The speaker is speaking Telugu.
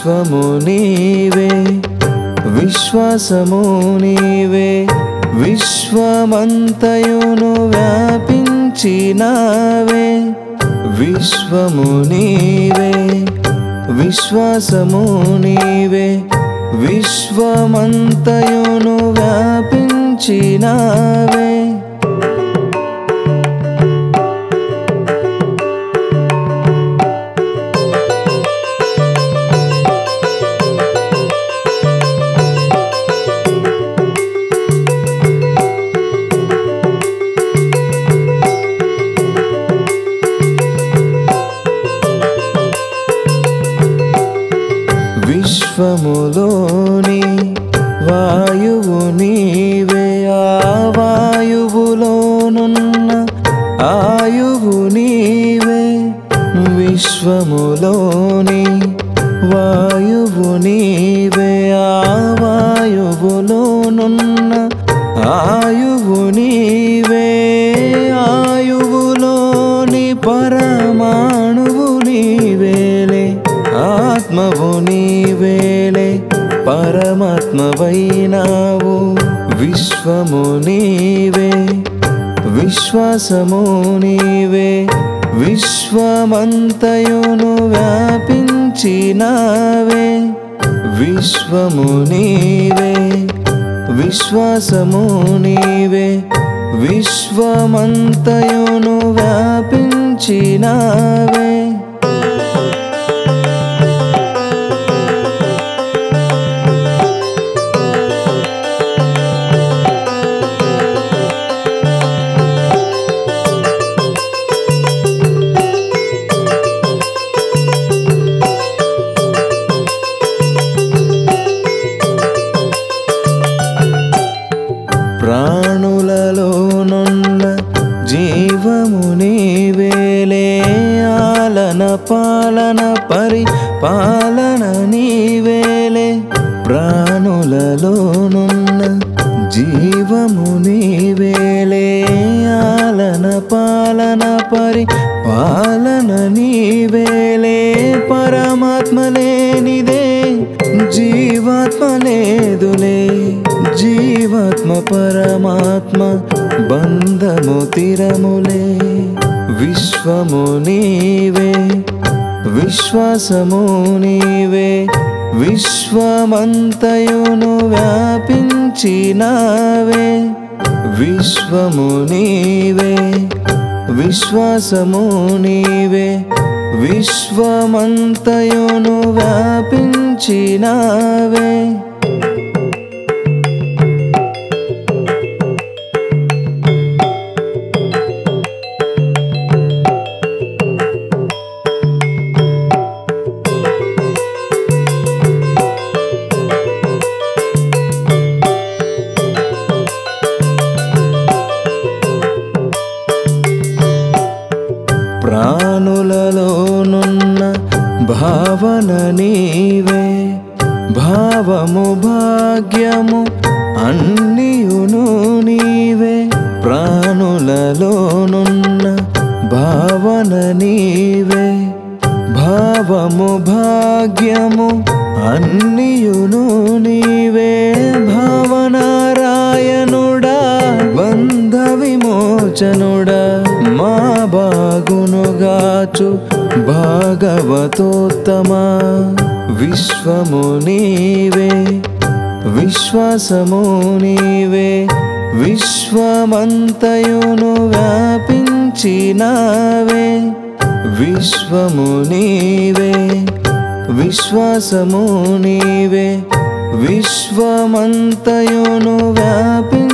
విశ్వము నీవే విశ్వాసము నీవే విశ్వమంతయును వ్యాపించినావే. విశ్వము నీవే విశ్వాసము నీవే విశ్వమంతయును వ్యాపించినావే. విశ్వములోని వాయువు నీవే ఆ వాయువులోనున్న ఆయువు నీవే. విశ్వములోని వాయువు నీవే ఆ వాయువులోనున్న ఆయువు నీ నీవేలే పరమాత్మవైనావు. విశ్వము నీవే విశ్వాసము నీవే విశ్వమంతయును వ్యాపించినావే. విశ్వము నీవే విశ్వాసము నీవే విశ్వమంతయును వ్యాపించినావే. నీవేలే ఆలన పాలన పరి పాలన నీవేలే ప్రాణులలోనున్న జీవము నీవేలే ఆలన పాలన పరి పాలన నీవేలే పరమాత్మ లేనిదే జీవాత్మ లేదులే జీవాత్మ పరమాత్మ బంధము తిరములే విశ్వము నీవే విశ్వాసము నీవే విశ్వమంతయును వ్యాపించినావే. విశ్వము నీవే విశ్వాసము నీవే విశ్వమంతయును వ్యాపించినావే. భావన నీవే భావము భాగ్యము అన్నియును నీవే. ప్రాణులలోనున్న భావన నీవే భావము భాగ్యము అన్నియును నీవే. భావనారాయణుడా బంధ విమోచనుడా మా బాగునుగాచు భాగవతోత్తమ విశ్వము నీవే విశ్వాసము నీవే విశ్వమంతయును వ్యాపించినావే విశ్వము నీవే విశ్వాసము నీవే విశ్వమంతయును వ్యాపించినావే.